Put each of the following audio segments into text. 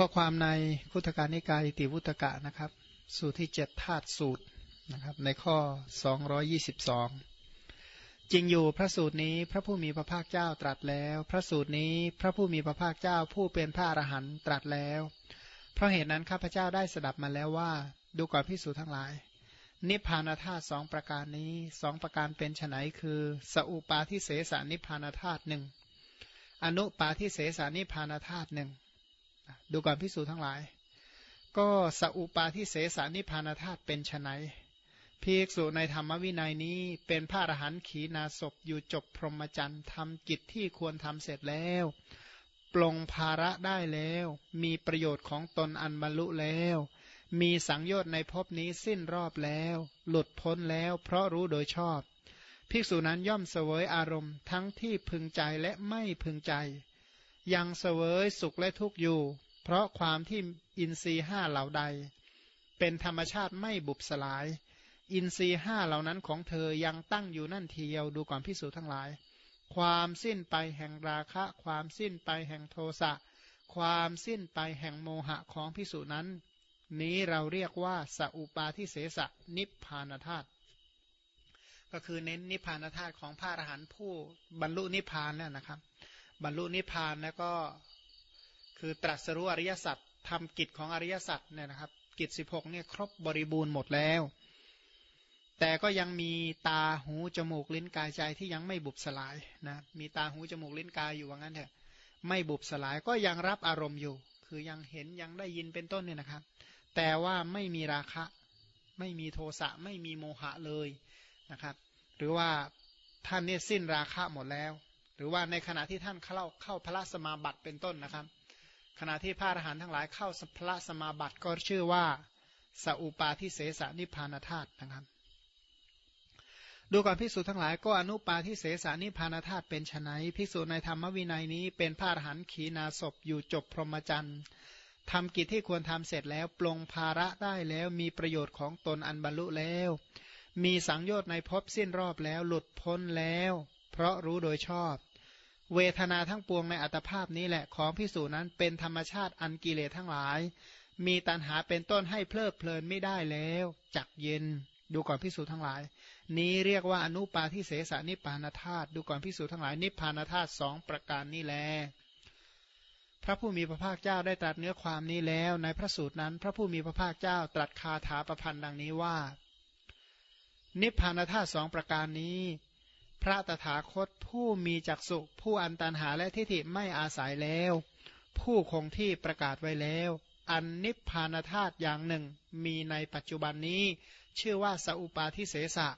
ข้อความในคุตการนิกายติวุตกะนะครับ สูตรที่เจ็ดธาตุสูตรนะครับ ในข้อ 222 จริงอยู่พระสูตรนี้พระผู้มีพระภาคเจ้าตรัสแล้ว พระสูตรนี้พระผู้มีพระภาคเจ้าผู้เป็นพระอรหันต์ตรัสแล้ว เพราะเหตุนั้นข้าพเจ้าได้สดับมาแล้วว่า ดูก่อนพิสูจทั้งหลาย นิพพานธาตุสองประการนี้สองประการเป็นไนคือ สอุปาทิเสสนิพพานธาตุหนึ่งอนุปาทิเสสนิพพานธาตุหนึ่ง ดูก่อนพิสูจทั้งหลาย ก็สอุปาทิเสสนิพานธาตุเป็นไนภิกษุในธรรมวินัยนี้เป็นพระอรหันต์ขีนาศพอยู่จบพรหมจรรย์ทำกิจที่ควรทำเสร็จแล้ว ปลงภาระได้แล้ว มีประโยชน์ของตนอันบรรลุแล้ว มีสังโยชน์ในภพนี้สิ้นรอบแล้ว หลุดพ้นแล้วเพราะรู้โดยชอบ ภิกษุนั้นย่อมเสวยอารมณ์ทั้งที่พึงใจและไม่พึงใจ ยังเสวยสุขและทุกข์อยู่ เพราะความที่อินทรีห้าเหล่าใด เป็นธรรมชาติไม่บุบสลาย อินทรีห้าเหล่านั้นของเธอยังตั้งอยู่นั่นเทียวดูก่อนพิสูจทั้งหลาย ความสิ้นไปแห่งราคะ ความสิ้นไปแห่งโทสะความสิ้นไปแห่งโมหะของพิสูจนั้น นี้เราเรียกว่าสัพปาทิเสสะนิพพานธาตุก็คือเน้นนิพพานธาตุของพระอรหันต์ผู้บรรลุนิพพานแล้วนะครับ บรรลุนิพพานแล้วก็ คือตรัสรู้อริยสัจทำกิจของอริยสัจเนี่ยนะครับ กิจ 16เนี่ยครบบริบูรณ์หมดแล้ว แต่ก็ยังมีตาหูจมูกลิ้นกายใจที่ยังไม่บุบสลายนะมีตาหูจมูกลิ้นกายอยู่ว่างั้นเถอะไม่บุบสลายก็ยังรับอารมณ์อยู่ คือยังเห็นยังได้ยินเป็นต้นเนี่ยนะครับ แต่ว่าไม่มีราคะ ไม่มีโทสะไม่มีโมหะเลยนะครับ หรือว่าท่านเนี่ยสิ้นราคะหมดแล้ว หรือว่าในขณะที่ท่านเข้าเข้าพระสมาบัติเป็นต้นนะครับ ขณะที่พระอรหันต์ทั้งหลายเข้าพระสมาบัติก็ชื่อว่าสัพปาทิเสสนิพานธาตุนะครับ ดูก่อนภิกษุทั้งหลายก็อนุปาทิเสสานิพานธาตุเป็นไนภิกษุในธรรมวินัยนี้ เป็นพระอรหันต์ขีนาศพอยู่จบพรหมจรรย์ทำกิจที่ควรทำเสร็จแล้วปลงภาระได้แล้วมีประโยชน์ของตนอันบรรลุแล้ว มีสังโยชน์ในภพสิ้นรอบแล้วหลุดพ้นแล้ว เพราะรู้โดยชอบ เวทนาทั้งปวงในอัตภาพนี้แหละของพิสูจนั้นเป็นธรรมชาติอันกิเลสทั้งหลาย มีตัณหาเป็นต้นให้เพลิดเพลินไม่ได้แล้วจักเย็น ดูก่อนพิสูจทั้งหลาย นี้เรียกว่าอนุปาทิเสสนิพานธาตุดูก่อนพิสูจทั้งหลายนิพานธาตุสองประการนี้แล พระผู้มีพระภาคเจ้าได้ตรัสเนื้อความนี้แล้วในพระสูตรนั้น พระผู้มีพระภาคเจ้าตรัสคาถาประพันธ์ดังนี้ว่า นิพพานธาตุสองประการนี้ ระตถาคตผู้มีจักสุผู้อันตันหาและทิฏฐิไม่อาศัยแล้ว ผู้คงที่ประกาศไว้แล้ว อันนิพพานธาตุอย่างหนึ่ง มีในปัจจุบันนี้ ชื่อว่าสัพปาทิเสสะ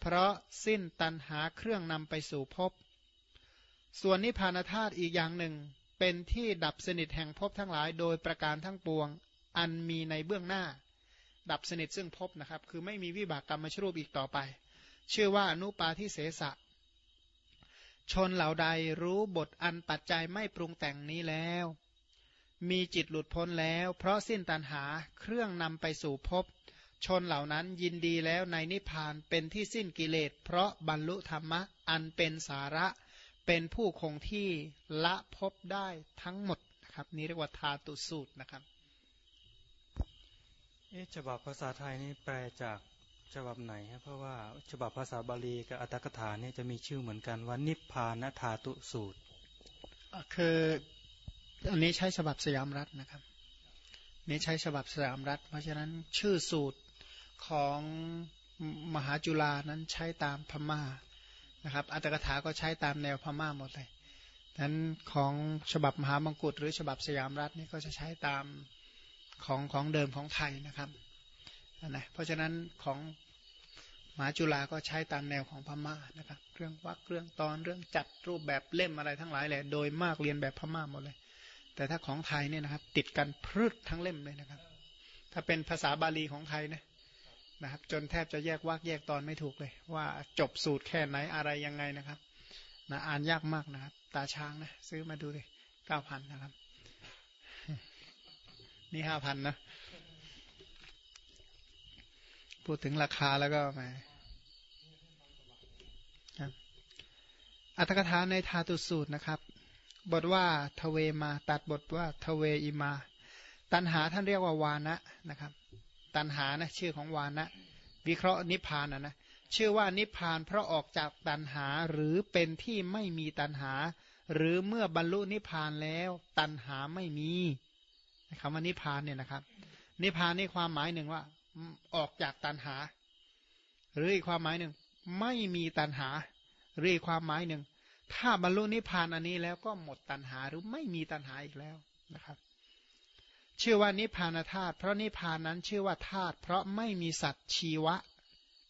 เพราะสิ้นตันหาเครื่องนำไปสู่ภพส่วนนิพพานธาตุอีกอย่างหนึ่ง เป็นที่ดับสนิทแห่งภพทั้งหลายโดยประการทั้งปวง อันมีในเบื้องหน้า ดับสนิทซึ่งภพนะครับ คือไม่มีวิบากกรรมมชรูปอีกต่อไป ชื่อว่าอนุปาทิเสสะ ชนเหล่าใดรู้บทอันปัจจัยไม่ปรุงแต่งนี้แล้ว มีจิตหลุดพ้นแล้ว เพราะสิ้นตันหาเครื่องนำไปสู่ภพชนเหล่านั้นยินดีแล้วในนิพพานเป็นที่สิ้นกิเลส เพราะบรรลุธรรมะอันเป็นสาระ เป็นผู้คงที่ละพบได้ทั้งหมดนะครับนี่เรียกว่าทาตุสูตรนะครับเอ๊ะฉบับภาษาไทยนี่แปลจาก ฉบับไหนครับเพราะว่าฉบับภาษาบาลีกับอัตถกถาเนี่ยจะมีชื่อเหมือนกันว่านิพพานธาตุสูตรคืออันนี้ใช้ฉบับสยามรัฐนะครับนี่ใช้ฉบับสยามรัฐ เพราะฉะนั้นชื่อสูตรของมหาจุฬานั้นใช้ตามพม่านะครับอัตถกถาก็ใช้ตามแนวพม่าหมดเลยนั้นของฉบับมหามงกุฎหรือฉบับสยามรัฐนี่ก็จะใช้ตามของของเดิมของไทยนะครับ นะเพราะฉะนั้นของมหาจุฬาก็ใช้ตามแนวของพม่านะครับเรื่องวักเรื่องตอนเรื่องจัดรูปแบบเล่มอะไรทั้งหลายแหละโดยมากเรียนแบบพม่าหมดเลย แต่ถ้าของไทยเนี่ยนะครับ ติดกันพืชทั้งเล่มเลยนะครับ ถ้าเป็นภาษาบาลีของไทยนะนะครับ จนแทบจะแยกวักแยกตอนไม่ถูกเลย ว่าจบสูตรแค่ไหนอะไรยังไงนะครับนะอ่านยากมากนะครับ ตาช้างนะซื้อมาดูเลยเก้าพันนะครับ นี่ห้าพันนะ พูดถึงราคาแล้วก็มาอัตถกถาในธาตุสูตรนะครับ บทว่าทเวมาตัดบทว่าทเวอิมา ตันหาท่านเรียกว่าวานะนะครับ ตันหานะชื่อของวานะ วิเคราะห์นิพพานนะนะชื่อว่านิพพานเพราะออกจากตันหาหรือเป็นที่ไม่มีตันหา หรือเมื่อบรรลุนิพพานแล้วตันหาไม่มีคำว่านิพพานเนี่ยนะครับ นิพพานนี่ความหมายหนึ่งว่า ออกจากตันหา หรืออีกความหมายหนึ่ง ไม่มีตันหา หรืออีกความหมายหนึ่ง ถ้าบรรลุนิพพานอันนี้แล้วก็หมดตันหาหรือไม่มีตันหาอีกแล้วนะครับชื่อว่านิพพานธาตุเพราะนิพพานนั้นชื่อว่าธาตุเพราะไม่มีสัตว์ชีวะ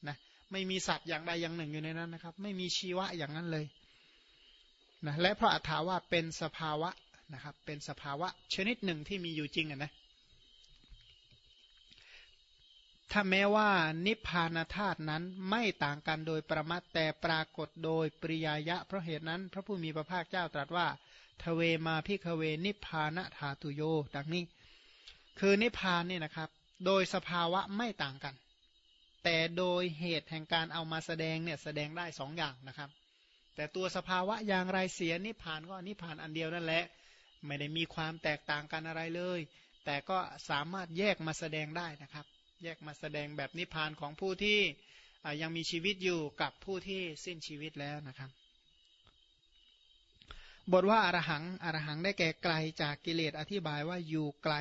นะไม่มีสัตว์อย่างใดอย่างหนึ่งอยู่ในนั้นนะครับ ไม่มีชีวะอย่างนั้นเลยนะและเพราะอัฏฐาว่าเป็นสภาวะนะครับเป็นสภาวะชนิดหนึ่งที่มีอยู่จริงนะ ถ้าแม้ว่านิพพานธาตุนั้นไม่ต่างกันโดยประมาทแต่ปรากฏโดยปริยายะ เพราะเหตุนั้น พระผู้มีพระภาคเจ้าตรัสว่าทเวมาพิคเวนิพพานธาตุโย ดังนี้ คือนิพพานนี่นะครับ โดยสภาวะไม่ต่างกัน แต่โดยเหตุแห่งการเอามาแสดงเนี่ยแสดงได้สองอย่างนะครับ แต่ตัวสภาวะอย่างไรเสียนิพพานก็นิพพานอันเดียวนั่นแหละ ไม่ได้มีความแตกต่างกันอะไรเลย แต่ก็สามารถแยกมาแสดงได้นะครับ แยกมาแสดงแบบนิพพานของผู้ที่ยังมีชีวิตอยู่กับผู้ที่สิ้นชีวิตแล้วนะครับ บทว่าอารหังอารหังได้แก่ไกลจากกิเลสอธิบายว่าอยู่ไกล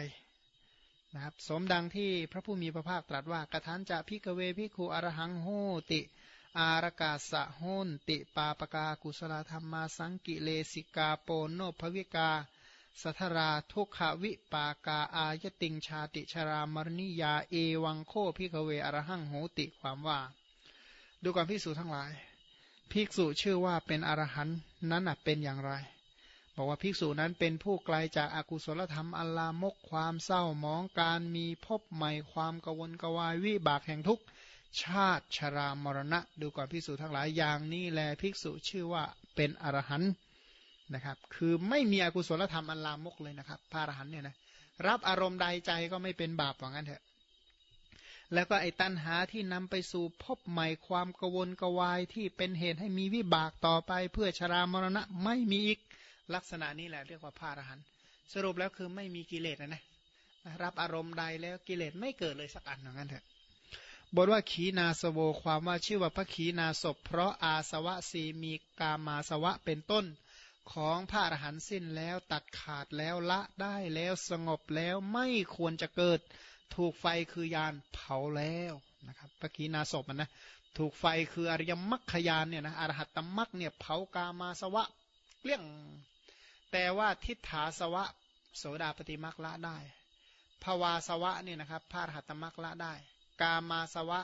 นะครับสมดังที่พระผู้มีพระภาคตรัสว่ากระทันจะพิกเวพิคูอรหังโหติ อารกาสะโหนติ ปาปกากุสลธรรมาสังกิเลสิกาโปโนภวิกา สัทราทุกขวิปากาอายติงชาติชรามรณิยาเอวังโคพิกเวอรหังโหติความว่า ดูก่อนภิกษุทั้งหลาย ภิกษุชื่อว่าเป็นอรหันต์นั้นเป็นอย่างไร บอกว่าภิกษุนั้นเป็นผู้ไกลจากอากุศลธรรมอัลลามกความเศร้าหมองการมีพบใหม่ความกวนกวายวิบากแห่งทุกชาติชรามรณะ ดูก่อนภิกษุทั้งหลายอย่างนี้แลภิกษุชื่อว่าเป็นอรหันต์ นะครับ คือไม่มีอกุศลธรรมอันลามกเลยนะครับ พระอรหันเนี่ยนะรับอารมณ์ใดใจก็ไม่เป็นบาปว่างั้นเถอะ แล้วก็ไอ้ตัณหาที่นำไปสู่พบใหม่ความกวนกวายที่เป็นเหตุให้มีวิบากต่อไป เพื่อชรามรณะไม่มีอีกลักษณะนี้แหละเรียกว่าพระอรหันต์สรุปแล้วคือไม่มีกิเลสนะนะรับอารมณ์ใดแล้วกิเลสไม่เกิดเลยสักอันว่างั้นเถอะบทว่าขีนาสโวความว่าชื่อว่าพระขีนาศพเพราะอาสวะสีมีกามาสวะเป็นต้น ของพระอรหันต์สิ้นแล้วตัดขาดแล้วละได้แล้วสงบแล้วไม่ควรจะเกิด ถูกไฟคือยานเผาแล้วนะครับปกีนาศพนะถูกไฟคืออริยมรรคยานเนี่ยนะอรหัตตมรรคเนี่ยเผากามาสวะเกลี้ยง แต่ว่าทิฏฐาสวะ โสดาปฏิมรรคละได้ภาวาสวะเนี่ยนะครับพระอรหัตตมรรคละได้ กามาสวะ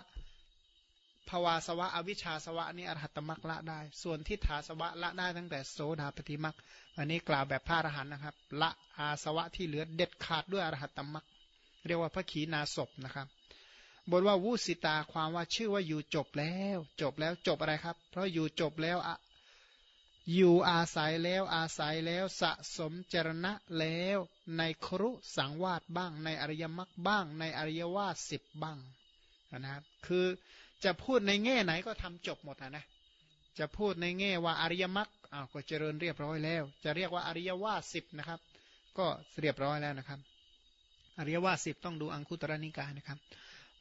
ภาวาสวะอวิชชาสวะนี่อรหัตมรักละได้ ส่วนทิฏฐาสวะละได้ตั้งแต่โสดาปฏิมักอันนี้กล่าวแบบพระอรหันต์นะครับ ละอาสวะที่เหลือเด็ดขาดด้วยอรหัตมักเรียกว่าพระขีณาศพนะครับบทว่าวุสิตาความว่าชื่อว่าอยู่จบแล้ว จบแล้วจบอะไรครับ เพราะอยู่จบแล้วอยู่อาศัยแล้วอาศัยแล้วสะสมจรณะแล้ว ในครุสังวาสบ้าง ในอริยมรรคบ้าง ในอริยวาสสิบบ้างนะครับคือ จะพูดในแง่ไหนก็ทำจบหมดนะนะจะพูดในแง่ว่าอริยมรรคอ้าวก็เจริญเรียบร้อยแล้ว จะเรียกว่าอริยวาสิบนะครับ ก็เรียบร้อยแล้วนะครับ อริยวาสิบต้องดูอังคุตรนิกายนะครับ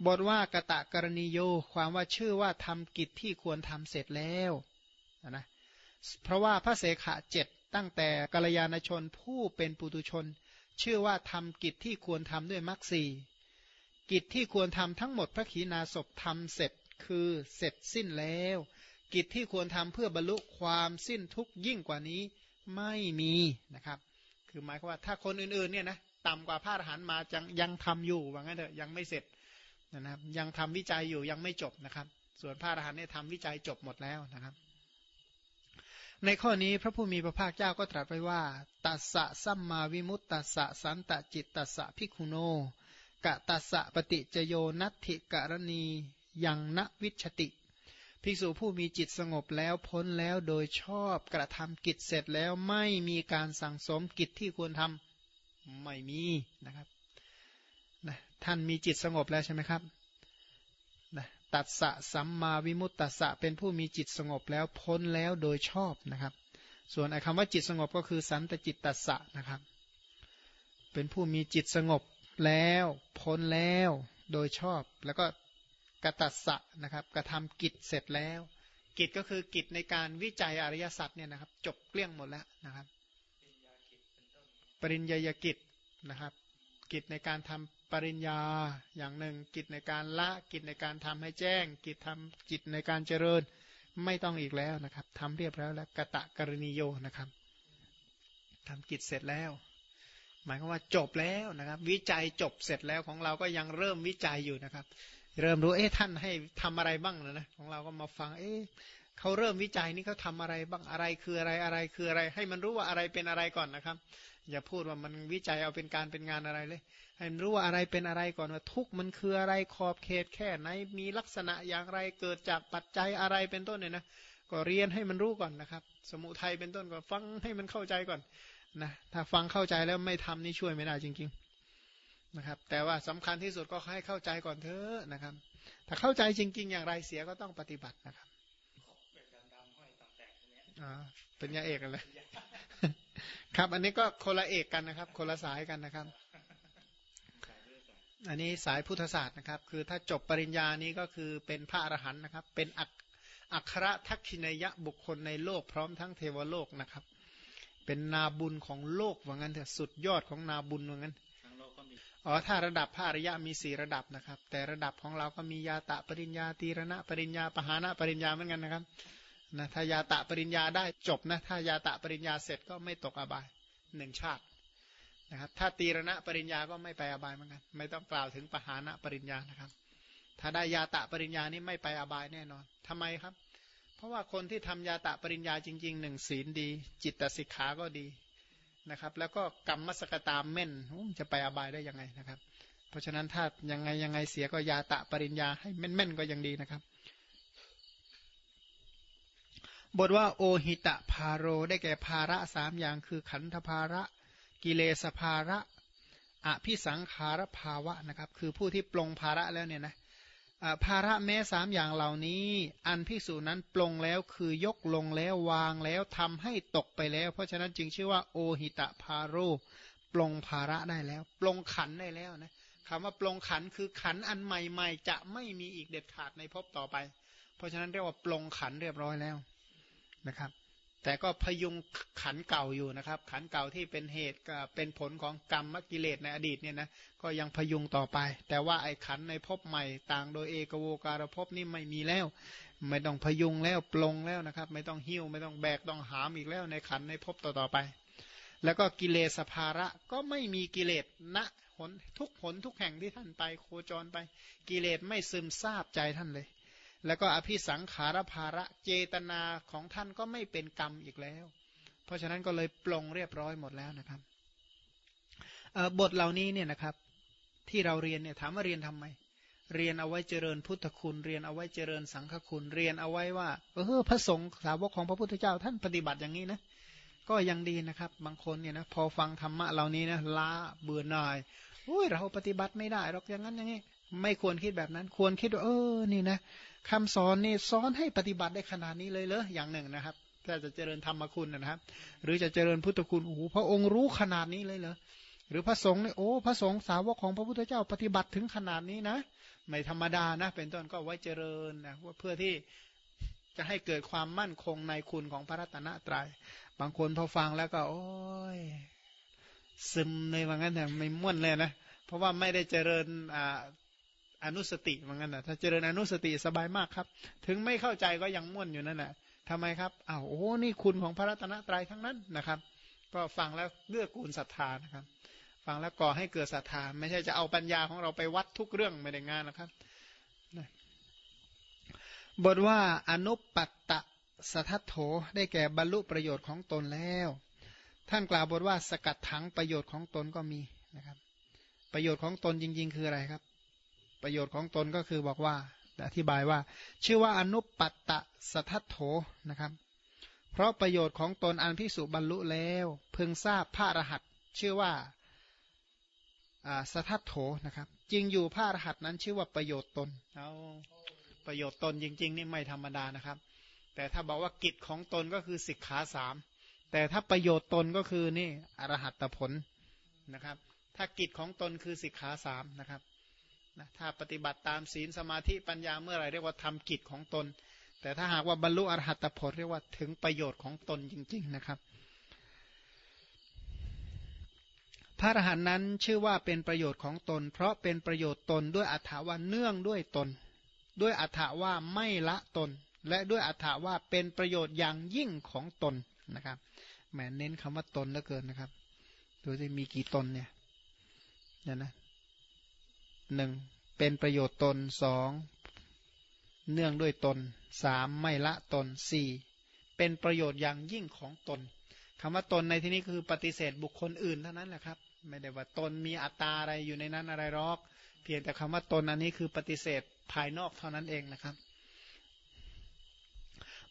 บทว่ากะตะกรณีโยความว่าชื่อว่าทำกิจที่ควรทำเสร็จแล้วนะเพราะว่าพระเสขะเจ็ดตั้งแต่กัลยาณชนผู้เป็นปุตุชน ชื่อว่าทำกิจที่ควรทำด้วยมรรคสี่กิจที่ควรทำทั้งหมดพระขีณาสพทำเสร็จ คือเสร็จสิ้นแล้ว กิจที่ควรทำเพื่อบรรลุความสิ้นทุกยิ่งกว่านี้ไม่มีนะครับ คือหมายความว่าถ้าคนอื่นๆเนี่ยนะต่ำกว่าพระอรหันต์มาจังยังทำอยู่ว่างั้นเถอะยังไม่เสร็จนะครับยังทำวิจัยอยู่ยังไม่จบนะครับ ส่วนพระอรหันต์เนี่ยทำวิจัยจบหมดแล้วนะครับ ในข้อนี้พระผู้มีพระภาคเจ้าก็ตรัสไว้ว่าตัสสะสัมมาวิมุตตัสสะสันตจิตตัสสะพิคุโนกะตัสสะปฏิจโยนัตถิกรณี ยังนวิชติ ภิกษุผู้มีจิตสงบแล้วพ้นแล้วโดยชอบกระทำกิจเสร็จแล้วไม่มีการสั่งสมกิจที่ควรทำไม่มีนะครับนะท่านมีจิตสงบแล้วใช่ไหมครับนะตัดสะสัมมาวิมุตตัสสะเป็นผู้มีจิตสงบแล้วพ้นแล้วโดยชอบนะครับ ส่วนไอ้คำว่าจิตสงบก็คือสันตจิตตัสสะนะครับ เป็นผู้มีจิตสงบแล้วพ้นแล้วโดยชอบ แล้วก็ กตัสสะนะครับกระทำกิจเสร็จแล้ว กิจก็คือกิจในการวิจัยอริยสัจเนี่ยนะครับ จบเกลี้ยงหมดแล้วนะครับ ปริญญากิจนะครับ กิจในการทำปริญญาอย่างหนึ่ง กิจในการละ กิจในการทำให้แจ้ง กิจทำกิจในการเจริญไม่ต้องอีกแล้วนะครับทำเรียบร้อยแล้วกะตะกรณีโยนะครับทำกิจเสร็จแล้ว หมายความว่าจบแล้วนะครับ วิจัยจบเสร็จแล้วของเราก็ยังเริ่มวิจัยอยู่นะครับ เริ่มรู้เอ๊ะท่านให้ทำอะไรบ้างนะนะของเราก็มาฟัง เอ๊ะเขาเริ่มวิจัยนี่เขาทาอะไรบ้างอะไรคืออะไรอะไรคืออะไร ให้มันรู้ว่าอะไรเป็นอะไรก่อนนะครับ อย่าพูดว่ามันวิจัยเอาเป็นการเป็นงานอะไรเลย ให้มันรู้ว่าอะไรเป็นอะไรก่อนว่าทุกมันคืออะไรขอบเขตแค่ไหนมีลักษณะอย่างไรเกิดจากปัจจัยอะไรเป็นต้นเนี่ยนะก็เรียนให้มันรู้ก่อนนะครับ สมุทัยเป็นต้นก็ฟังให้มันเข้าใจก่อนนะถ้าฟังเข้าใจแล้วไม่ทำนี่ช่วยไม่ได้จริงๆ นะครับ แต่ว่าสำคัญที่สุดก็ให้เข้าใจก่อนเถอะนะครับ ถ้าเข้าใจจริง ๆ อย่างไรเสียก็ต้องปฏิบัตินะครับเป็นยาเอกกันเลยครับ อันนี้ก็คนละเอกกันนะครับ คนละสายกันนะครับ อันนี้สายพุทธศาสตร์นะครับ คือถ้าจบปริญญานี้ก็คือเป็นพระอรหันต์นะครับ เป็นอักอัครทักขินยะบุคคลในโลกพร้อมทั้งเทวโลกนะครับ เป็นนาบุญของโลกว่างั้นเถอะสุดยอดของนาบุญว่างั้น อ๋อถ้าระดับพระอริยะมีสี่ระดับนะครับ แต่ระดับของเราก็มียาตะปริญญาตีรณะปริญญาปหานะปริญญาเหมือนกันนะครับนะถ้ายาตะปริญญาได้จบนะถ้ายาตะปริญญาเสร็จก็ไม่ตกอบายหนึ่งชาตินะครับถ้าตีรณะปริญญาก็ไม่ไปอบายเหมือนกันไม่ต้องกล่าวถึงปหานะปริญญานะครับ ถ้าได้ยาตะปริญญานี่ไม่ไปอบายแน่นอนทำไมครับ เพราะว่าคนที่ทำยาตะปริญญาจริงๆหนึ่งศีลดี จิตตสิกขาก็ดี นะครับ แล้วก็กรรมมสกตามเม่นจะไปอบายได้ยังไงนะครับ เพราะฉะนั้นถ้ายังไงยังไงเสียก็ยาตะปริญญาให้แม่นๆก็ยังดีนะครับบทว่าโอหิตะพาโรได้แก่ภาระสามอย่างคือขันธภาระ กิเลสภาระอภิสังขารภาวะนะครับ คือผู้ที่ปลงภาระแล้วเนี่ยนะ ภาระแม้สามอย่างเหล่านี้ อันพิสูจนั้นปลงแล้วคือยกลงแล้ววางแล้วทำให้ตกไปแล้ว เพราะฉะนั้นจึงชื่อว่าโอหิตะพาโรปลงภาระได้แล้วปลงขันได้แล้วนะคำว่าปลงขันคือขันอันใหม่ ๆ จะไม่มีอีกเด็ดขาดในภพต่อไป เพราะฉะนั้นเรียกว่าปลงขันเรียบร้อยแล้วนะครับ แต่ก็พยุงขันเก่าอยู่นะครับ ขันเก่าที่เป็นเหตุเป็นผลของกรรมมกิเลสในอดีตเนี่ยนะก็ยังพยุงต่อไป แต่ว่าไอ้ขันในภพใหม่ต่างโดยเอกโวการภพนี่ไม่มีแล้ว ไม่ต้องพยุงแล้วปลงแล้วนะครับ ไม่ต้องหิ้วไม่ต้องแบกต้องหามอีกแล้วในขันในภพต่อๆไป แล้วก็กิเลสภาระก็ไม่มีกิเลสณหนทุกหนทุกแห่งที่ท่านไปโคจรไป กิเลสไม่ซึมซาบใจท่านเลย แล้วก็อภิสังขารภาระเจตนาของท่านก็ไม่เป็นกรรมอีกแล้ว เพราะฉะนั้นก็เลยปลงเรียบร้อยหมดแล้วนะครับบทเหล่านี้เนี่ยนะครับ ที่เราเรียนเนี่ยถามว่าเรียนทำไม เรียนเอาไว้เจริญพุทธคุณ เรียนเอาไว้เจริญสังฆคุณ เรียนเอาไว้ว่าเออพระสงฆ์สาวกของพระพุทธเจ้าท่านปฏิบัติอย่างนี้นะก็ยังดีนะครับ บางคนเนี่ยนะพอฟังธรรมะเหล่านี้นะล้าเบื่อหน่ายอุ้ยเราปฏิบัติไม่ได้หรอกอย่างนั้นอย่างนี้ ไม่ควรคิดแบบนั้น ควรคิดว่าเออนี่นะคำสอนนี่สอนให้ปฏิบัติได้ขนาดนี้เลยเหรออย่างหนึ่งนะครับถ้าจะเจริญธรรมคุณนะครับ หรือจะเจริญพุทธคุณโอ้พระองค์รู้ขนาดนี้เลยเหรอหรือพระสงฆ์เนี่ยโอ้พระสงฆ์สาวกของพระพุทธเจ้าปฏิบัติถึงขนาดนี้นะ ไม่ธรรมดานะ เป็นต้นก็ไว้เจริญนะว่าเพื่อที่จะให้เกิดความมั่นคงในคุณของพระรัตนตรยัยบางคนพอฟังแล้วก็ โอ้ย ซึมในว่างั้นแต่ไม่ม่วนเลยนะ เพราะว่าไม่ได้เจริญอ่า อนุสติเหมือนกันนะถ้าเจริญอนุสติสบายมากครับ ถึงไม่เข้าใจก็ยังม่วนอยู่นั่นแหละทำไมครับอ้าวโอ้นี่คุณของพระรัตนตรัยทั้งนั้นนะครับ ก็ฟังแล้วเลือกกูลศรัทธานะครับ ฟังแล้วก่อให้เกิดศรัทธา ไม่ใช่จะเอาปัญญาของเราไปวัดทุกเรื่องไม่ได้งานนะครับบทว่าอนุปัตตะสทัตโถได้แก่บรรลุประโยชน์ของตนแล้ว ท่านกล่าวบทว่าสกัดถังประโยชน์ของตนก็มีนะครับ ประโยชน์ของตนจริง ๆ คืออะไรครับ ประโยชน์ของตนก็คือบอกว่าอธิบายว่า ชื่อว่าอนุปัตตะสทัตโถนะครับ เพราะประโยชน์ของตนอันพิสุบรรลุแล้ว เพิ่งทราบพระรหัสชื่อว่าสทัตโถนะครับจริงอยู่พระรหัสนั้นชื่อว่าประโยชน์ตนเอาประโยชน์ตนจริง ๆ นี่ไม่ธรรมดานะครับ แต่ถ้าบอกว่ากิจของตนก็คือสิกขาสามแต่ถ้าประโยชน์ตนก็คือนี่อรหัตผลนะครับ ถ้ากิจของตนคือสิกขาสามนะครับ นะถ้าปฏิบัติตามศีลสมาธิปัญญาเมื่อไรเรียกว่าทำกิจของตน แต่ถ้าหากว่าบรรลุอรหัตผลเรียกว่าถึงประโยชน์ของตนจริง ๆนะครับ พระอรหันต์นั้นชื่อว่าเป็นประโยชน์ของตน เพราะเป็นประโยชน์ตนด้วยอัฏฐาว่าเนื่องด้วยตน ด้วยอัฏฐาว่าไม่ละตน และด้วยอัฏฐาว่าเป็นประโยชน์อย่างยิ่งของตนนะครับแหมเน้นคำว่าตนเหลือเกินนะครับดูจะมีกี่ตนเนี่ยเนี่ยนะ หนึ่งเป็นประโยชน์ตนสองเนื่องด้วยตนสามไม่ละตนสี่เป็นประโยชน์อย่างยิ่งของตนคำว่าตนในที่นี้คือปฏิเสธบุคคลอื่นเท่านั้นแหละครับ ไม่ได้ว่าตนมีอัตตาอะไรอยู่ในนั้นอะไรหรอก เพียงแต่คำว่าตนอันนี้คือปฏิเสธภายนอกเท่านั้นเองนะครับ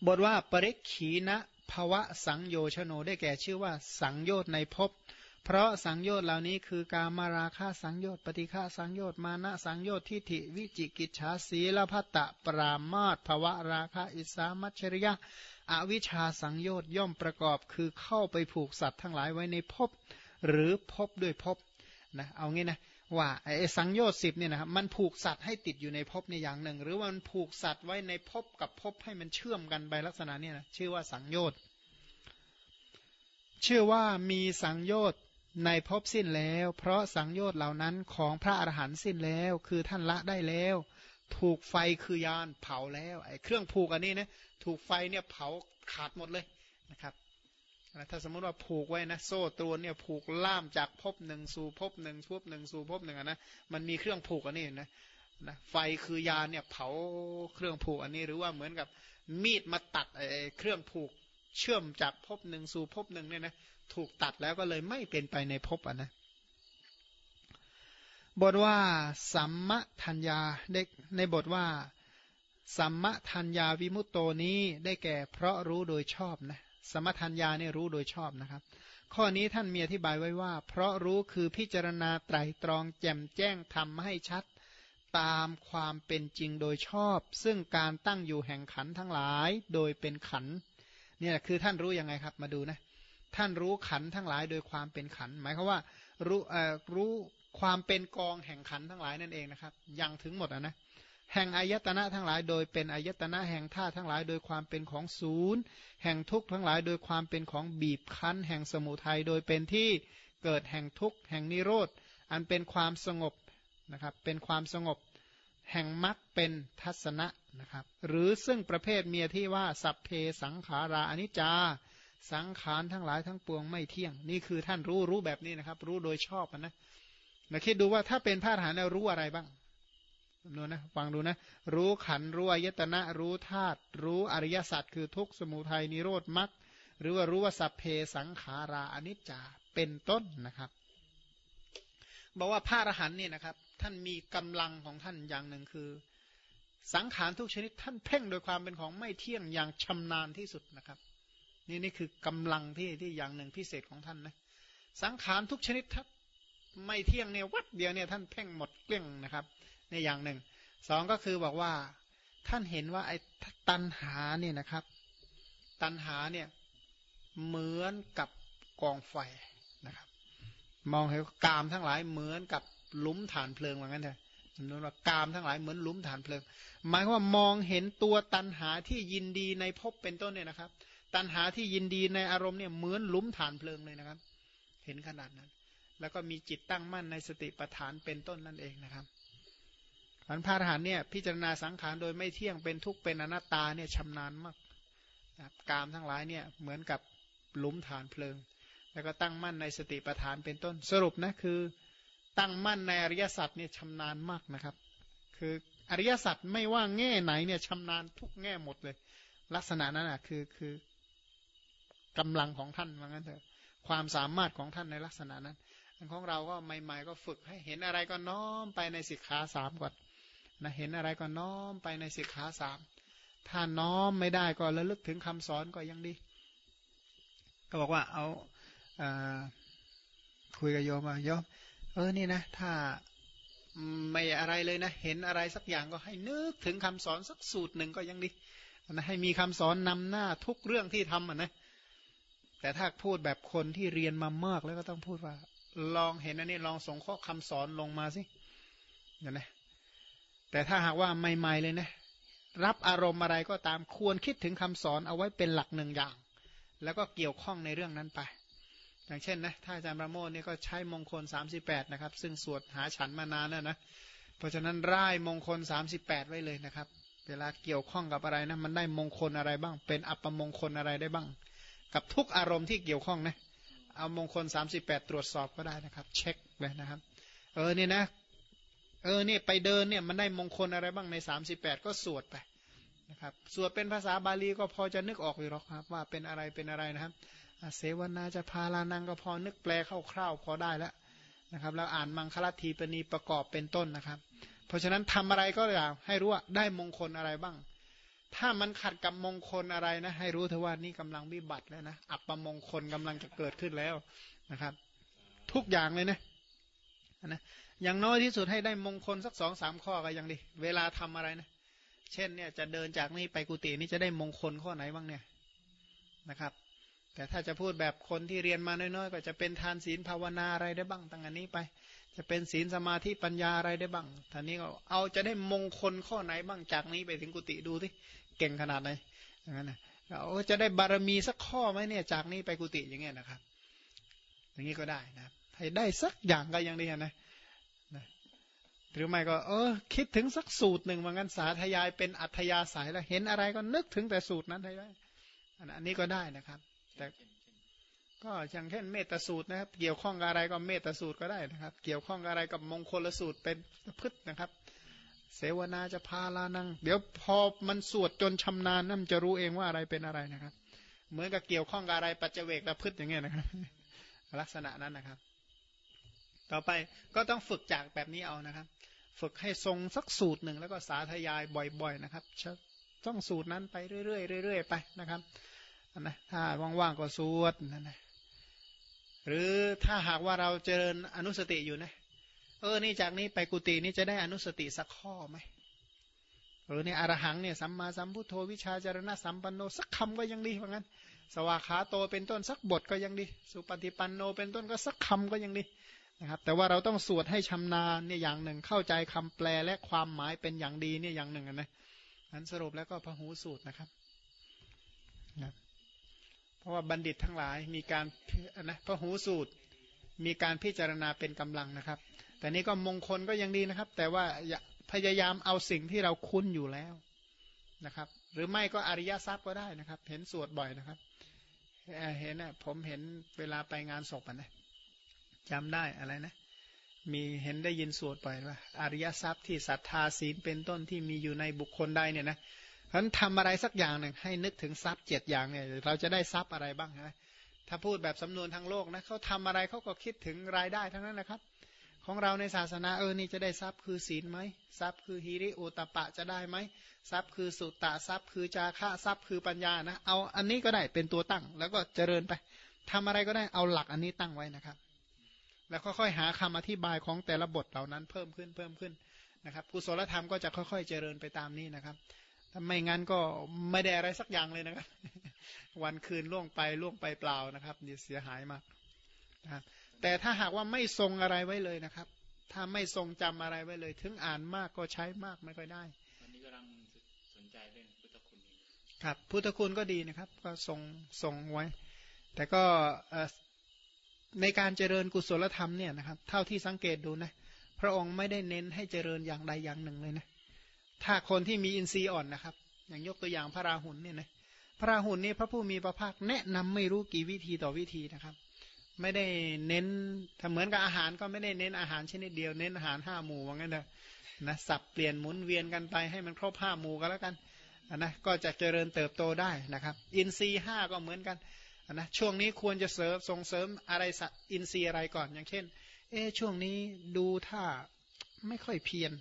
บทว่าปริขีนะภวะสังโยชโนได้แก่ชื่อว่าสังโยชน์ในภพ เพราะสังโยชน์เหล่านี้คือการมาราคาสังโยชน์ปฏิฆาสังโยชน์มานะสังโยชน์ทิฏฐิวิจิกิจฉาสีละพัตตะปรามาตภวะราคาอิสามัชริยะ อวิชชาสังโยชน์ย่อมประกอบคือเข้าไปผูกสัตว์ทั้งหลายไว้ในภพหรือภพด้วยภพนะเอางี้นะว่าไอ้สังโยชน์สิบเนี่ยนะครับมันผูกสัตว์ให้ติดอยู่ในภพในอย่างหนึ่ง หรือว่ามันผูกสัตว์ไว้ในภพกับภพให้มันเชื่อมกันไปลักษณะเนี่ยนะชื่อว่าสังโยชน์ชื่อว่ามีสังโยชน์ ในภพสิ้นแล้ว เพราะสังโยชน์เหล่านั้นของพระอรหันต์สิ้นแล้ว คือท่านละได้แล้ว ถูกไฟคือยานเผาแล้วไอ้เครื่องผูกอันนี้นะถูกไฟเนี่ยเผาขาดหมดเลยนะครับถ้าสมมติว่าผูกไว้นะโซ่ตัวเนี่ยผูกล่ามจากภพหนึ่งสู่ภพหนึ่งภพหนึ่งสู่ภพหนึ่งนะมันมีเครื่องผูกอันนี้นะนะไฟคือยานเนี่ยเผาเครื่องผูกอันนี้หรือว่าเหมือนกับมีดมาตัดไอ้เครื่องผูกเชื่อมจากภพหนึ่งสู่ภพหนึ่งเนี่ยนะ ถูกตัดแล้วก็เลยไม่เป็นไปในภพอะนะบทว่า สัมมทัญญาเด็กในบทว่า สัมมทัญญาวิมุตโตนี้ได้แก่เพราะรู้โดยชอบนะสัมมทัญญาเนี่ยรู้โดยชอบนะครับ ข้อนี้ท่านมีอธิบายไว้ว่า เพราะรู้คือพิจารณาไตรตรองแจ่มแจ้งทำให้ชัดตามความเป็นจริงโดยชอบ ซึ่งการตั้งอยู่แห่งขันทั้งหลายโดยเป็นขันเนี่ยคือท่านรู้ยังไงครับมาดูนะ ท่านรู้ขันทั้งหลายโดยความเป็นขัน หมายความว่า รู้รู้ความเป็นกองแห่งขันทั้งหลายนั่นเองนะครับ ยังถึงหมดนะแห่งอายตนะทั้งหลายโดยเป็นอายตนะแห่งท่าทั้งหลายโดยความเป็นของศูนย์ แห่งทุกข์ทั้งหลายโดยความเป็นของบีบคั้น แห่งสมุทัยโดยเป็นที่เกิดแห่งทุกข์แห่งนิโรธ อันเป็นความสงบนะครับ เป็นความสงบ แห่งมรรคเป็นทัศนะนะครับ หรือซึ่งประเภทเมียที่ว่าสัพเพสังขาราอนิจจา สังขารทั้งหลายทั้งปวงไม่เที่ยง นี่คือท่านรู้รู้แบบนี้นะครับ รู้โดยชอบนะนะคิดดูว่าถ้าเป็นพระอรหันต์รู้อะไรบ้างดูนะฟังดูนะ รู้ขันรู้อายตนะ รู้ธาตุรู้อริยสัจคือทุกสมุทัยนิโรธมรรคหรือว่ารู้ว่าสัพเพสังขาราอนิจจาเป็นต้นนะครับบอกว่าพระอรหันต์เนี่ยนะครับ ท่านมีกำลังของท่านอย่างหนึ่งคือ สังขารทุกชนิดท่านเพ่งโดยความเป็นของไม่เที่ยงอย่างชำนาญที่สุดนะครับ นี่นี่คือกำลังที่ที่อย่างหนึ่งพิเศษของท่านนะสังขารทุกชนิดถ้าไม่เที่ยงเนี่ยวัดเดียวเนี่ยท่านเพ่งหมดเกลี้ยงนะครับในอย่างหนึ่งสองก็คือบอกว่าท่านเห็นว่าไอ้ตันหาเนี่ยนะครับ ตันหาเนี่ยเหมือนกับกองไฟนะครับ มองเห็นกามทั้งหลายเหมือนกับลุมฐานเพลิงว่างั้นเถอะนว่ากามทั้งหลายเหมือนลุมฐานเพลิง หมายว่ามองเห็นตัวตันหาที่ยินดีในภพเป็นต้นเนี่ยนะครับ ตัณหาที่ยินดีในอารมณ์เนี่ยเหมือนลุมฐานเพลิงเลยนะครับ เห็นขนาดนั้น แล้วก็มีจิตตั้งมั่นในสติปัฏฐานเป็นต้นนั่นเองนะครับอันพระอรหันเนี่ยพิจารณาสังขารโดยไม่เที่ยงเป็นทุกข์เป็นอนัตตาเนี่ยชำนาญมากนะกามทั้งหลายเนี่ยเหมือนกับลุ้มฐานเพลิง แล้วก็ตั้งมั่นในสติปัฏฐานเป็นต้นสรุปนะคือ ตั้งมั่นในอริยสัจเนี่ยชำนาญมากนะครับ คืออริยสัจไม่ว่าแง่ไหนเนี่ยชำนาญทุกแง่หมดเลย ลักษณะนั้นอะคือคือ กำลังของท่านว่างั้นเถอะความสามารถของท่านในลักษณะนั้นของเราก็ใหม่ ๆ ก็ฝึกให้เห็นอะไรก็น้อมไปในสิกขาสามก่อนนะเห็นอะไรก็น้อมไปในสิกขาสามถ้าน้อมไม่ได้ก็ระลึกถึงคำสอนก็ยังดี ก็บอกว่าเอาอคุยกับโยมว่าโยมเออนี่นะ ถ้าไม่อะไรเลยนะ เห็นอะไรสักอย่างก็ให้นึกถึงคำสอนสักสูตรหนึ่งก็ยังดีนะให้มีคำสอนนำหน้าทุกเรื่องที่ทำอะนะ แต่ถ้าพูดแบบคนที่เรียนมามากแล้วก็ต้องพูดว่า ลองเห็นอันนี้ลองส่งข้อคำสอนลงมาสิเห็นไหมแต่ถ้าหากว่าใหม่ๆเลยนะ รับอารมณ์อะไรก็ตามควรคิดถึงคำสอนเอาไว้เป็นหลักหนึ่งอย่าง แล้วก็เกี่ยวข้องในเรื่องนั้นไป อย่างเช่นนะถ้าอาจารย์ประโมทนี่ก็ใช้มงคล 38 นะครับ ซึ่งสวดหาฉันมานานแล้วนะเพราะฉะนั้นร่ายมงคล 38 ไว้เลยนะครับ เวลาเกี่ยวข้องกับอะไรนะมันได้มงคลอะไรบ้าง เป็นอัปมงคลอะไรได้บ้าง กับทุกอารมณ์ที่เกี่ยวข้องนะ เอามงคล 38 ตรวจสอบก็ได้นะครับ เช็คเลยนะครับ เออเนี่ยนะ เออเนี่ยไปเดินเนี่ยมันได้มงคลอะไรบ้างใน 38 ก็สวดไปนะครับสวดเป็นภาษาบาลีก็พอจะนึกออกอยู่หรอกครับ ว่าเป็นอะไรเป็นอะไรนะครับเสวนาจะพาลานังก็พอนึกแปลคร่าวๆพอได้แล้วนะครับแล้วอ่านมังคลทีปณีประกอบเป็นต้นนะครับ เพราะฉะนั้นทำอะไรก็อยากให้รู้ว่าได้มงคลอะไรบ้าง ถ้ามันขัดกับมงคลอะไรนะ ให้รู้เถอะว่านี่กำลังวิบัติแล้วนะ อัปมงคลกำลังจะเกิดขึ้นแล้วนะครับ ทุกอย่างเลยนะนะอย่างน้อยที่สุดให้ได้มงคลสักสองสามข้อก็ยังดี เวลาทำอะไรนะ เช่นเนี่ยจะเดินจากนี่ไปกุฏินี่จะได้มงคลข้อไหนบ้างเนี่ยนะครับ แต่ถ้าจะพูดแบบคนที่เรียนมาน้อยๆ ก็จะเป็นทานศีลภาวนาอะไรได้บ้างตั้งอันนี้ไป จะเป็นศีลสมาธิปัญญาอะไรได้บ้างท่านี้ก็เอาจะได้มงคลข้อไหนบ้างจากนี้ไปถึงกุฏิดูที่เก่งขนาดไหนอย่างนั้นนะเอาจะได้บารมีสักข้อไหมเนี่ยจากนี้ไปกุฏิอย่างเงี้ยนะครับ อย่างนี้ก็ได้นะให้ได้สักอย่างก็ยังดีนะหรือไม่ก็ เออ คิดถึงสักสูตรหนึ่งเหมือนกันสาธยายเป็นอัธยาศัยแล้วเห็นอะไรก็นึกถึงแต่สูตรนั้นได้อันนี้ก็ได้นะครับ แต่ ก็อย่างเช่นเมตสูตรนะครับ เกี่ยวข้องกับอะไรก็เมตสูตรก็ได้นะครับ เกี่ยวข้องกับอะไรกับมงคลสูตรเป็นพืชนะครับ เสวนาจะพาลานัง เดี๋ยวพอมันสวดจนชำนาญนั่นจะรู้เองว่าอะไรเป็นอะไรนะครับ เหมือนกับเกี่ยวข้องกับอะไรปัจเจเวกและพืชอย่างเงี้ยนะครับ ลักษณะนั้นนะครับ ต่อไปก็ต้องฝึกจากแบบนี้เอานะครับ ฝึกให้ทรงสักสูตรหนึ่งแล้วก็สาธยายบ่อย ๆ นะครับต้องสูตรนั้นไปเรื่อยๆเรื่อยๆไปนะครับนะถ้าว่างๆก็สวดนั่นนะ หรือถ้าหากว่าเราเจริญอนุสติอยู่นะเออนี่จากนี้ไปกุฏินี่จะได้อนุสติสักข้อไหมหรือในอรหังเนี่ยสัมมาสัมพุทโธวิชาจารณะสัมปันโนสักคำก็ยังดีเหมือนกันสวากขาโตเป็นต้นสักบทก็ยังดี สุปฏิปันโนเป็นต้นก็สักคำก็ยังดีนะครับแต่ว่าเราต้องสวดให้ชำนาญเนี่ยอย่างหนึ่งเข้าใจคำแปลและความหมายเป็นอย่างดีเนี่ยอย่างหนึ่งนะนั้นสรุปแล้วก็พหูสูตรนะครับ เพราะว่าบัณฑิตทั้งหลายมีการนะพระหูสูตร มีการพิจารณาเป็นกำลังนะครับ แต่นี้ก็มงคลก็ยังดีนะครับ แต่ว่าพยายามเอาสิ่งที่เราคุ้นอยู่แล้วนะครับ หรือไม่ก็อริยทรัพย์ก็ได้นะครับ เห็นสวดบ่อยนะครับเห็นนะผมเห็นเวลาไปงานศพนะจำได้อะไรนะ มีเห็นได้ยินสวดไปว่า อริยทรัพย์ที่ศรัทธาศีลเป็นต้นที่มีอยู่ในบุคคลใดเนี่ยนะ เพราะนั้นทำอะไรสักอย่างหนึ่งให้นึกถึงทรัพย์เจ็ดอย่างเนี่ยเราจะได้ทรัพย์อะไรบ้างนะถ้าพูดแบบสำนวนทางโลกนะเขาทำอะไรเขาก็คิดถึงรายได้ทั้งนั้นนะครับ ของเราในศาสนาเออนี่จะได้ทรัพย์คือศีลไหมทรัพย์คือฮิริโอตปะจะได้ไหมทรัพย์คือสุตตะทรัพย์คือจาคะทรัพย์คือปัญญานะเอาอันนี้ก็ได้เป็นตัวตั้ง แล้วก็เจริญไปทำอะไรก็ได้เอาหลักอันนี้ตั้งไว้นะครับ แล้วค่อยๆหาคำอธิบายของแต่ละบทเหล่านั้นเพิ่มขึ้นเพิ่มขึ้นนะครับกุศลธรรมก็จะค่อยๆเจริญไปตามนี้นะครับ ถ้าไม่งั้นก็ไม่ได้อะไรสักอย่างเลยนะครับ วันคืนล่วงไปล่วงไปเปล่านะครับนี่เสียหายมากนะครับแต่ถ้าหากว่าไม่ทรงอะไรไว้เลยนะครับ ถ้าไม่ทรงจำอะไรไว้เลย ถึงอ่านมากก็ใช้มากไม่ค่อยได้วันนี้กำลังสนใจเรื่องพุทธคุณครับ พุทธคุณก็ดีนะครับ ก็ทรงทรงไว้ แต่ก็ในการเจริญกุศลธรรมเนี่ยนะครับ เท่าที่สังเกตดูนะ พระองค์ไม่ได้เน้นให้เจริญอย่างใดอย่างหนึ่งเลยนะ ถ้าคนที่มีอินทรีย์อ่อนนะครับ อย่างยกตัวอย่างพระราหุลเนี่ยนะพระราหุลนี่พระผู้มีพระภาคแนะนำไม่รู้กี่วิธีต่อวิธีนะครับ ไม่ได้เน้นถ้าเหมือนกับอาหารก็ไม่ได้เน้นอาหารชนิดเดียว เน้นอาหารห้าหมู่ว่างั้นเถอะนะสับเปลี่ยนหมุนเวียนกันไปให้มันครบห้าหมู่ก็แล้วกันนะก็จะเจริญเติบโตได้นะครับ อินทรีย์ห้าก็เหมือนกันนะช่วงนี้ควรจะเสริมส่งเสริมอะไรสัตอินทรีย์อะไรก่อนอย่างเช่น เออช่วงนี้ดูถ้าไม่ค่อยเพียร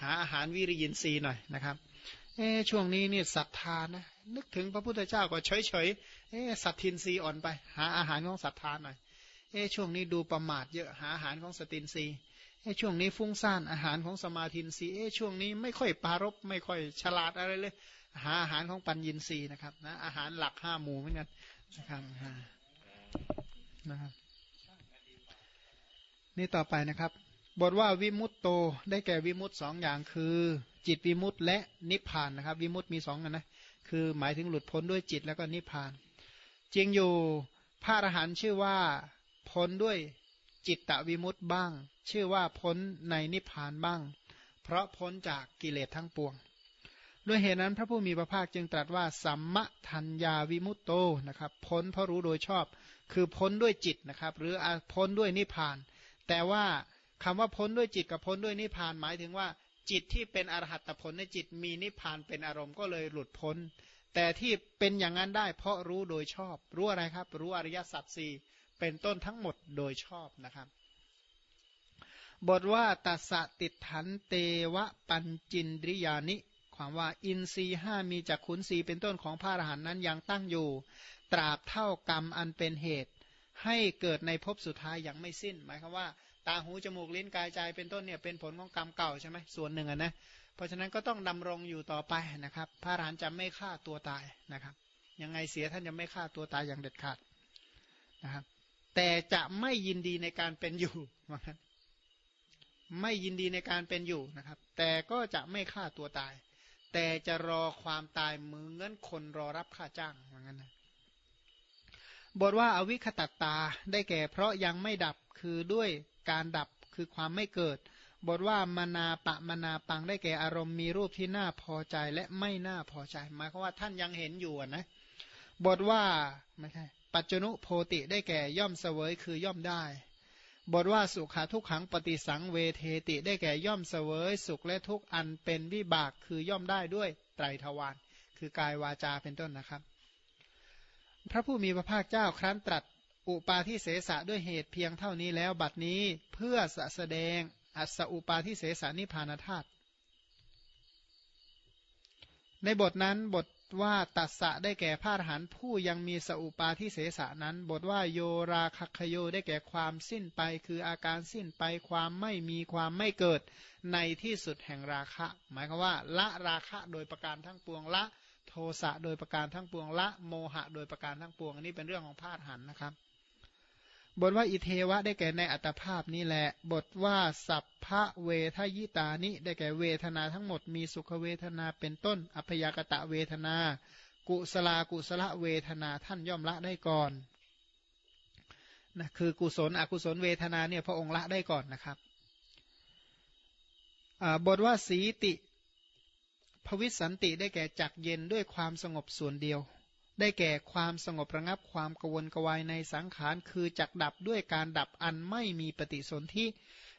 หาอาหารวิริยินทรีย์หน่อยนะครับเอช่วงนี้เนี่ยศรัทธานะนึกถึงพระพุทธเจ้าก็เฉยเฉยเอสัตทินทรีย์อ่อนไป หาอาหารของศรัทธาหน่อยเอช่วงนี้ดูประมาทเยอะหาอาหารของสตินทรีย์เอช่วงนี้ฟุ้งซ่านอาหารของสมาธินทรีย์เอช่วงนี้ไม่ค่อยปารบไม่ค่อยฉลาดอะไรเลย หาอาหารของปัญญินทรีย์นะครับนะอาหารหลักห้าหมู่เหมือนกันนะครับนะครับนี่ต่อไปนะครับ บทว่าวิมุตโตได้แก่วิมุตสองอย่างคือ จิตวิมุตและนิพพานนะครับ วิมุตมีสองกันนะคือหมายถึงหลุดพ้นด้วยจิตแล้วก็นิพพาน จริงอยู่พระอรหันต์ชื่อว่าพ้นด้วยจิตตวิมุตบ้าง ชื่อว่าพ้นในนิพพานบ้าง เพราะพ้นจากกิเลสทั้งปวง ด้วยเหตุนั้นพระผู้มีพระภาคจึงตรัสว่าสัมมทัญญาวิมุตโตนะครับ พ้นเพราะรู้โดยชอบ คือพ้นด้วยจิตนะครับ หรือพ้นด้วยนิพพาน แต่ว่า คำว่าพ้นด้วยจิตกับพ้นด้วยนิพพานหมายถึงว่า จิตที่เป็นอรหัตผลในจิตมีนิพพานเป็นอารมณ์ก็เลยหลุดพ้น แต่ที่เป็นอย่างนั้นได้เพราะรู้โดยชอบ รู้อะไรครับ รู้อริยสัจสี่เป็นต้นทั้งหมดโดยชอบนะครับ บทว่าตัสติทันเตวะปัญจินริยานิ ความว่าอินทรีห้ามีจากขุนสีเป็นต้นของพระอรหันต์นั้นยังตั้งอยู่ ตราบเท่ากรรมอันเป็นเหตุ ให้เกิดในภพสุดท้ายยังไม่สิ้น หมายความว่า ตาหูจมูกลิ้นกายใจเป็นต้นเนี่ยเป็นผลของกรรมเก่าใช่ไหมส่วนหนึ่งนะเพราะฉะนั้นก็ต้องดำรงอยู่ต่อไปนะครับ พระอรหันต์จะไม่ฆ่าตัวตายนะครับยังไงเสียท่านจะไม่ฆ่าตัวตายอย่างเด็ดขาดนะครับแต่จะไม่ยินดีในการเป็นอยู่ไม่ยินดีในการเป็นอยู่นะครับ แต่ก็จะไม่ฆ่าตัวตาย แต่จะรอความตายเหมือนคนรอรับค่าจ้างเหมือนกันนะบทว่าอาวิคตัตตาได้แก่เพราะยังไม่ดับคือด้วย การดับคือความไม่เกิด บทว่ามนาปะมนาปังได้แก่อารมณ์มีรูปที่น่าพอใจและไม่น่าพอใจหมายความว่าท่านยังเห็นอยู่นะบทว่าไม่ใช่ปัจจุนุโพติได้แก่ย่อมเสวยคือย่อมได้ บทว่าสุขาทุกขังปฏิสังเวเทติได้แก่ย่อมเสวยสุขและทุกอันเป็นวิบากคือย่อมได้ด้วยไตรทวารคือกายวาจาเป็นต้นนะครับ พระผู้มีพระภาคเจ้าครั้นตรัส อุปาทิเสสะด้วยเหตุเพียงเท่านี้แล้วบัดนี้เพื่อแสดงอัสอุปาทิเสสานิพานธาตุในบทนั้นบทว่าตัสสะได้แก่พระอรหันต์ผู้ยังมีสอุปาทิเสสะนั้น บทว่าโยราคคโยได้แก่ความสิ้นไป คืออาการสิ้นไปความไม่มีความไม่เกิดในที่สุดแห่งราคะ หมายความว่า ละราคะโดยประการทั้งปวงละ โทสะโดยประการทั้งปวงละ โมหะโดยประการทั้งปวงอันนี้เป็นเรื่องของพระอรหันต์นะครับ บทว่าอิเทวะได้แก่ในอัตภาพนี้แหละ บทว่าสัพพะเวทยิตานิได้แก่เวทนาทั้งหมดมีสุขเวทนาเป็นต้น อัพยากตะเวทนา กุศลากุศละเวทนาท่านย่อมละได้ก่อนนะคือกุศลอกุศลเวทนาเนี่ยพระองค์ละได้ก่อนนะครับบทว่าสีติภวิสันติได้แก่จักเย็นด้วยความสงบส่วนเดียว ได้แก่ความสงบระงับความกวนกวายในสังขารคือจักดับด้วยการดับอันไม่มีปฏิสนธิ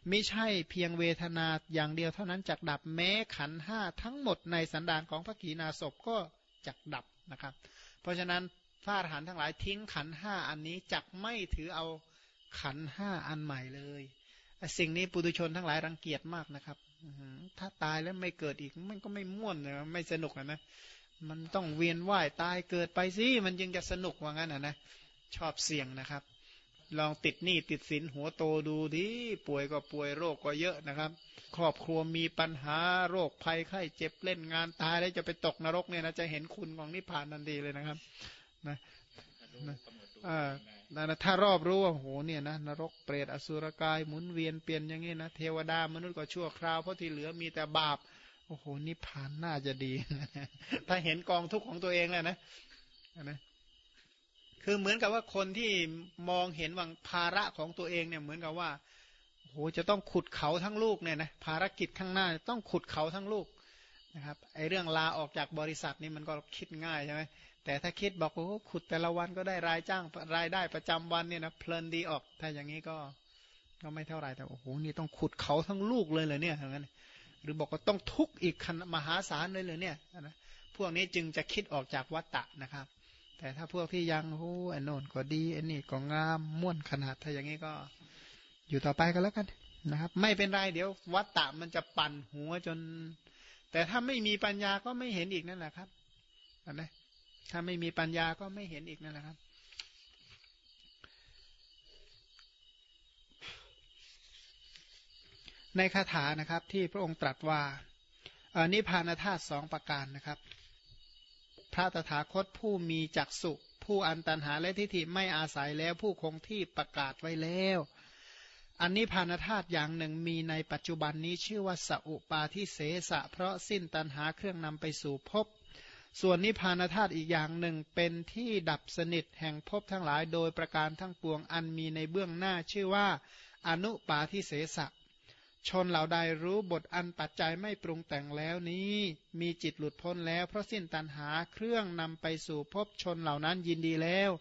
ไม่ใช่เพียงเวทนาอย่างเดียวเท่านั้นจักดับแม้ขันห้าทั้งหมดในสันดานของพระกีนาศพก็จักดับนะครับ เพราะฉะนั้นพระอรหันต์ทั้งหลายทิ้งขันห้าอันนี้จักไม่ถือเอาขันห้าอันใหม่เลยสิ่งนี้ปุถุชนทั้งหลายรังเกียจมากนะครับถ้าตายแล้วไม่เกิดอีกมันก็ไม่ม่วนนะไม่สนุกนะ มันต้องเวียนว่ายตายเกิดไปสิมันยังจะสนุกว่างั้นอะนะชอบเสี่ยงนะครับ ลองติดหนี้ติดสินหัวโตดูดิป่วยก็ป่วยโรคก็เยอะนะครับ ครอบครัวมีปัญหาโรคภัยไข้เจ็บเล่นงานตายแล้วจะไปตกนรกเนี่ยนะจะเห็นคุณของนิพพานทันทีเลยนะครับนะนะถ้ารอบรู้ว่าโหเนี่ยนะนรกเปรตอสุรกายหมุนเวียนเปลี่ยนอย่างนี้นะเทวดามนุษย์ก็ชั่วคราวเพราะที่เหลือมีแต่บาป โอ้โหนิพพานน่าจะดี ถ้าเห็นกองทุกข์ของตัวเองแล้วนะนะคือเหมือนกับว่าคนที่มองเห็นวังภาระของตัวเองเนี่ยเหมือนกับว่าโอ้โหจะต้องขุดเขาทั้งลูกเนี่ยนะภารกิจข้างหน้าต้องขุดเขาทั้งลูกนะครับไอเรื่องลาออกจากบริษัทนี่มันก็คิดง่ายใช่ไหมแต่ถ้าคิดบอกโอ้ขุดแต่ละวันก็ได้รายจ้างรายได้ประจำวันเนี่ยนะเพลินดีออก ถ้าอย่างนี้ก็ก็ไม่เท่าไหร่แต่โอ้โหนี่ต้องขุดเขาทั้งลูกเลยเลยเนี่ยอย่างนั้น หรือบอกว่าต้องทุกข์อีกมหาศาลเลยเลยเนี่ยนะพวกนี้จึงจะคิดออกจากวัตตะนะครับ แต่ถ้าพวกที่ยังโอ้อ้นนก็ดีอ้นี่ก็งามม่วนขนาดถ้าอย่างนี้ก็อยู่ต่อไปก็แล้วกันนะครับ ไม่เป็นไรเดี๋ยววัตตะมันจะปั่นหัวจน แต่ถ้าไม่มีปัญญาก็ไม่เห็นอีกนั่นแหละครับนะถ้าไม่มีปัญญาก็ไม่เห็นอีกนั่นแหละครับ ในคาถานะครับที่พระองค์ตรัสว่านิพพานธาตุสองประการนะครับ พระตถาคตผู้มีจักสุผู้อันตันหาและทิฏฐิไม่อาศัยแล้วผู้คงที่ประกาศไว้แล้ว อันนี้พานธาตุอย่างหนึ่งมีในปัจจุบันนี้ชื่อว่าสัอุปาทิเสสะ เพราะสิ้นตันหาเครื่องนำไปสู่ภพส่วนนิพพานธาตุอีกอย่างหนึ่งเป็นที่ดับสนิทแห่งภพทั้งหลายโดยประการทั้งปวงอันมีในเบื้องหน้าชื่อว่าอนุปาทิเสสะ ชนเหล่าใดรู้บทอันปัจจัยไม่ปรุงแต่งแล้วนี้ มีจิตหลุดพ้นแล้ว เพราะสิ้นตันหาเครื่องนำไปสู่ภพชนเหล่านั้นยินดีแล้ว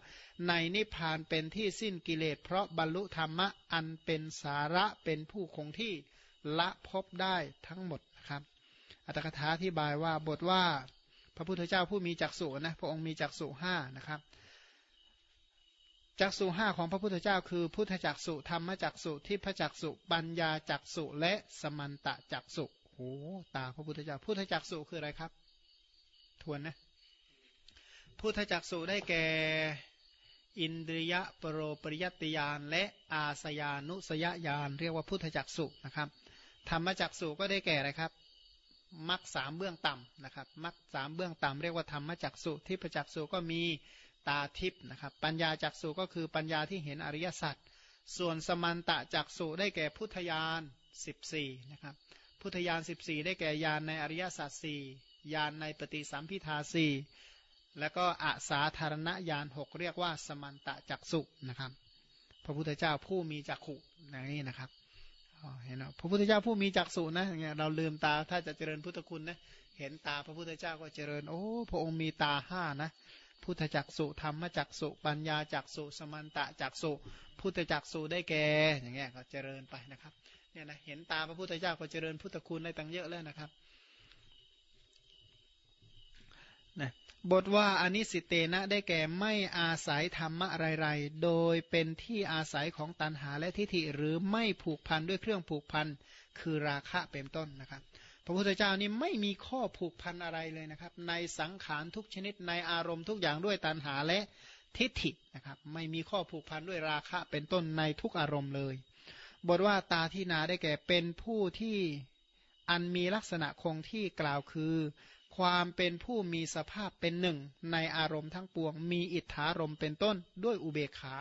ในนิพพานเป็นที่สิ้นกิเลสเพราะบรรลุธรรมะอันเป็นสาระเป็นผู้คงที่ละภพได้ทั้งหมดนะครับ อัตถกถาที่บายว่าบทว่า พระพุทธเจ้าผู้มีจักษุนะพระองค์มีจักษุห้านะครับ จักษุห้าของพระพุทธเจ้า คือ พุทธจักษุธรรมจักษุทิพจักษุปัญญาจักษุและสมันตะจักษุโอ้ตาพระพุทธเจ้า พุทธจักษุคืออะไรครับ ทวนนะพุทธจักษุได้แก่อินทรียปรโรปริยติยานและอาสยานุสยญาณเรียกว่าพุทธจักษุนะครับ ธรรมจักษุก็ได้แก่อะไรครับมักสามเบื้องต่ำนะครับมักสามเบื้องต่ำเรียกว่าธรรมจักษุทิพจักษุก็มี ตาทิพย์นะครับ ปัญญาจักษุก็คือปัญญาที่เห็นอริยสัจส่วนสมันตะจักษุได้แก่พุทธญาณ14นะครับพุทธญาณ14 ได้แก่ญาณในอริยสัจสี่ญาณในปฏิสัมพิทาสี่แล้วก็อาสาธารณญาณหเรียกว่าสมันตะจักษุนะครับ พระพุทธเจ้าผู้มีจักขุนี่นะครับเห็นไหมพระพุทธเจ้าผู้มีจักษุนะเราลืมตาถ้าจะเจริญพุทธคุณนะเห็นตาพระพุทธเจ้าก็เจริญ โอ้พระองค์มีตาห้านะ พุทธจักสุธรรมจักสุปัญญาจักสุสมันตะจักสุพุทธจักสุได้แก่อย่างเงี้ยก็เจริญไปนะครับเนี่ยนะเห็นตาพระพุทธเจ้าก็เจริญพุทธคุณได้ตั้งเยอะแล้วนะครับนะบทว่าอนิสิเตนะได้แก่ไม่อาศัยธรรมะไรๆ โดยเป็นที่อาศัยของตันหาและทิฏฐิหรือไม่ผูกพันด้วยเครื่องผูกพันคือราคะเป็นต้นนะครับ พระพุทธเจ้านี่ไม่มีข้อผูกพันอะไรเลยนะครับ ในสังขารทุกชนิดในอารมณ์ทุกอย่างด้วยตัณหาและทิฏฐินะครับ ไม่มีข้อผูกพันด้วยราคะเป็นต้นในทุกอารมณ์เลย บทว่าตาที่นาได้แก่เป็นผู้ที่อันมีลักษณะคงที่กล่าวคือ ความเป็นผู้มีสภาพเป็นหนึ่ง ในอารมณ์ทั้งปวง มีอิทธารมเป็นต้น ด้วยอุเบกขา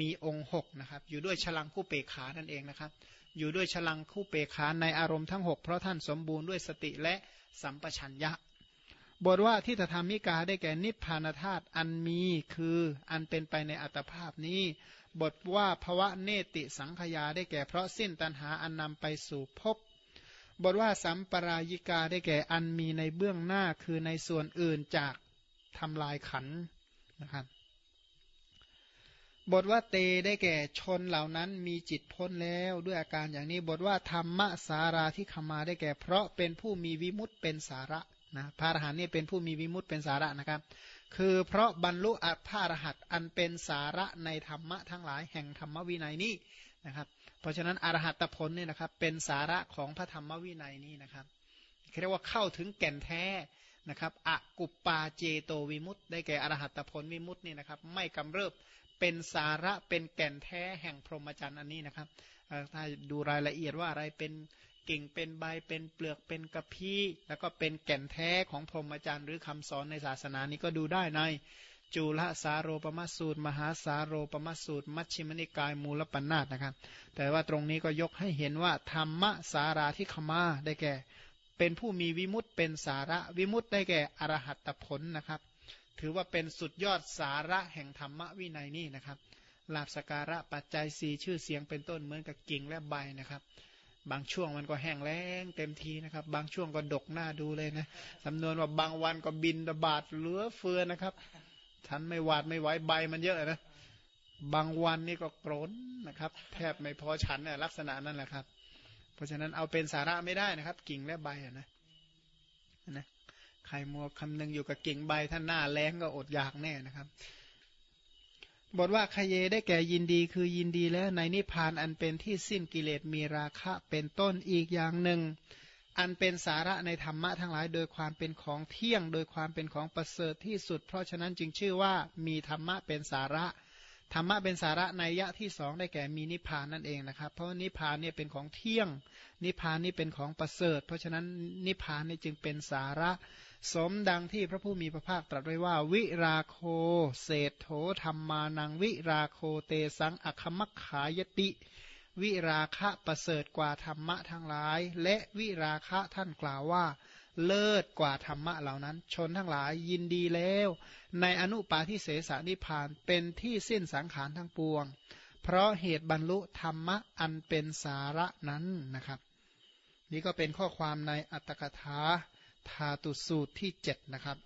มีองค์หกนะครับ อยู่ด้วยฉลังคู่เปกขานั่นเองนะครับ อยู่ด้วยฉลังคู่เปขาในอารมณ์ทั้งหกเพราะท่านสมบูรณ์ด้วยสติและสัมปชัญญะ บทว่าที่ตธรรมิกาได้แก่นิพพานธาตุอันมีคืออันเป็นไปในอัตภาพนี้ บทว่าภวะเนติสังขยาได้แก่เพราะสิ้นตัณหาอันนำไปสู่ภพบทว่าสัมปรายิกาได้แก่อันมีในเบื้องหน้าคือในส่วนอื่นจากทำลายขันนะครับ บทว่าเตได้แก่ชนเหล่านั้นมีจิตพ้นแล้วด้วยอาการอย่างนี้บทว่าธรรมสาราที่ขมาได้แก่ เพราะเป็นผู้มีวิมุตเป็นสาระนะพระอรหันต์นี่เป็นผู้มีวิมุตเป็นสาระนะครับ คือเพราะบรรลุอัตพระอรหัตอันเป็นสาระในธรรมะทั้งหลายแห่งธรรมวินัยนี้นะครับ เพราะฉะนั้นอรหัตผลเนี่ยนะครับเป็นสาระของพระธรรมวินัยนี้นะครับเรียกว่าเข้าถึงแก่นแท้นะครับอกุปปาเจโตวิมุตได้แก่อรหัตผลวิมุตนี่นะครับ ไม่กำเริบ เป็นสาระเป็นแก่นแท้แห่งพรหมจรรย์อันนี้นะครับถ้าดูรายละเอียดว่าอะไรเป็นกิ่งเป็นใบเป็นเปลือกเป็นกระพี้แล้วก็เป็นแก่นแท้ของพรหมจรรย์หรือคำสอนในศาสนานี้ก็ดูได้ในจุลสาโรปมัสสูตร มหาสาโรปมัสสูตร มัชฌิมนิกายมูลปัญนาตนะครับ แต่ว่าตรงนี้ก็ยกให้เห็นว่าธรรมะสาราที่ขมาได้แก่ เป็นผู้มีวิมุตเป็นสาระวิมุตได้แก่อรหัตผลนะครับ ถือว่าเป็นสุดยอดสาระแห่งธรรมวินัยนี่นะครับลาบสการะปัจจัยสีชื่อเสียงเป็นต้นเหมือนกับกิ่งและใบนะครับ บางช่วงมันก็แห้งแล้งเต็มทีนะครับ บางช่วงก็ดกหน้าดูเลยนะสำนวนว่าบางวันก็บินระบาดเหลือเฟือนะครับฉันไม่หวาดไม่ไหวใบมันเยอะนะบางวันนี่ก็โกรนนะครับ แทบไม่พอฉันนี่ยลักษณะนั้นแหละครับ เพราะฉะนั้นเอาเป็นสาระไม่ได้นะครับ กิ่งและใบนะนะ ใครมัวคำนึงอยู่กับกิ่งใบท่านหน้าแรงก็อดอยากแน่นะครับ บทว่าขยเยได้แก่ยินดีคือยินดีแล้วในนิพพานอันเป็นที่สิ้นกิเลสมีราคะเป็นต้นอีกอย่างหนึ่ง อันเป็นสาระในธรรมะทั้งหลาย โดยความเป็นของเที่ยง โดยความเป็นของประเสริฐที่สุด เพราะฉะนั้นจึงชื่อว่ามีธรรมะเป็นสาระ ธรรมะเป็นสาระในยะที่สองได้แก่มีนิพพานนั่นเองนะครับ เพราะนิพพานเนี่ยเป็นของเที่ยง นิพพานนี่เป็นของประเสริฐ เพราะฉะนั้นนิพพานนี่จึงเป็นสาระ สมดังที่พระผู้มีพระภาคตรัสไว้ว่า วิราโคเศษโถธรรมานัง วิราโคเตสังอคมัคขายติ วิราคะประเสริฐกว่าธรรมะทั้งหลาย และวิราคะท่านกล่าวว่า เลิศกว่าธรรมะเหล่านั้น ชนทั้งหลายยินดีแล้ว ในอนุปาทิเสสนิพานเป็นที่สิ้นสังขารทั้งปวง เพราะเหตุบรรลุธรรมะอันเป็นสาระนั้นนะครับ นี่ก็เป็นข้อความในอัตถกถาธาตุสูตรที่ 7 นะครับ